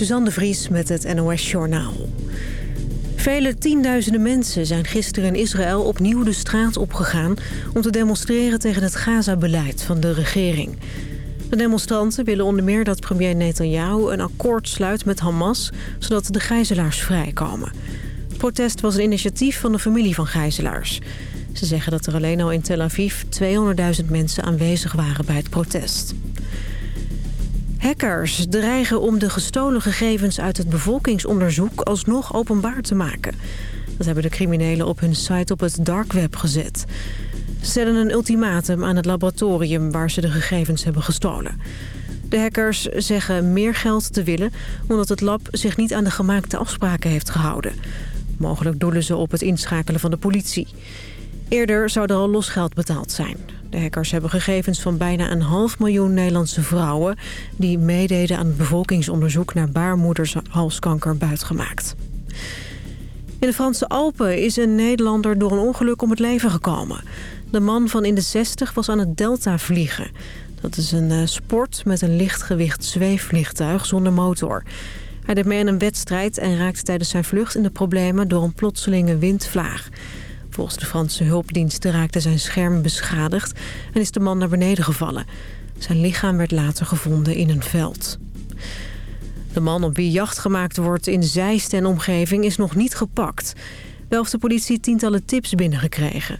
Suzanne de Vries met het NOS Journaal. Vele tienduizenden mensen zijn gisteren in Israël opnieuw de straat opgegaan... om te demonstreren tegen het Gaza-beleid van de regering. De demonstranten willen onder meer dat premier Netanyahu een akkoord sluit met Hamas... zodat de gijzelaars vrijkomen. Het protest was een initiatief van de familie van gijzelaars. Ze zeggen dat er alleen al in Tel Aviv 200.000 mensen aanwezig waren bij het protest. Hackers dreigen om de gestolen gegevens uit het bevolkingsonderzoek alsnog openbaar te maken. Dat hebben de criminelen op hun site op het dark web gezet. Ze stellen een ultimatum aan het laboratorium waar ze de gegevens hebben gestolen. De hackers zeggen meer geld te willen omdat het lab zich niet aan de gemaakte afspraken heeft gehouden. Mogelijk doelen ze op het inschakelen van de politie. Eerder zou er al losgeld betaald zijn. De hackers hebben gegevens van bijna een half miljoen Nederlandse vrouwen... die meededen aan het bevolkingsonderzoek naar baarmoedershalskanker buitgemaakt. In de Franse Alpen is een Nederlander door een ongeluk om het leven gekomen. De man van in de 60 was aan het Delta vliegen. Dat is een eh, sport met een lichtgewicht zweefvliegtuig zonder motor. Hij deed mee aan een wedstrijd en raakte tijdens zijn vlucht in de problemen door een plotselinge windvlaag. Volgens de Franse hulpdiensten raakte zijn scherm beschadigd en is de man naar beneden gevallen. Zijn lichaam werd later gevonden in een veld. De man op wie jacht gemaakt wordt in Zeist en omgeving is nog niet gepakt. Wel heeft de politie tientallen tips binnengekregen.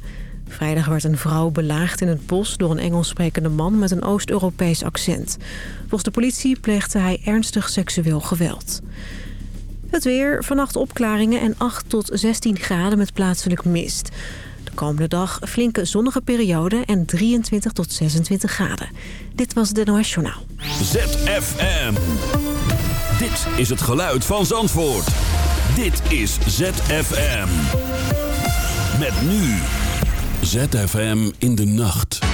Vrijdag werd een vrouw belaagd in het bos door een Engels sprekende man met een Oost-Europees accent. Volgens de politie pleegde hij ernstig seksueel geweld. Het weer, vannacht opklaringen en 8 tot 16 graden met plaatselijk mist. De komende dag flinke zonnige periode en 23 tot 26 graden. Dit was het NOS Journaal. ZFM. Dit is het geluid van Zandvoort. Dit is ZFM. Met nu. ZFM in de nacht.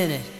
minute.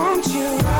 want you.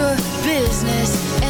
your business.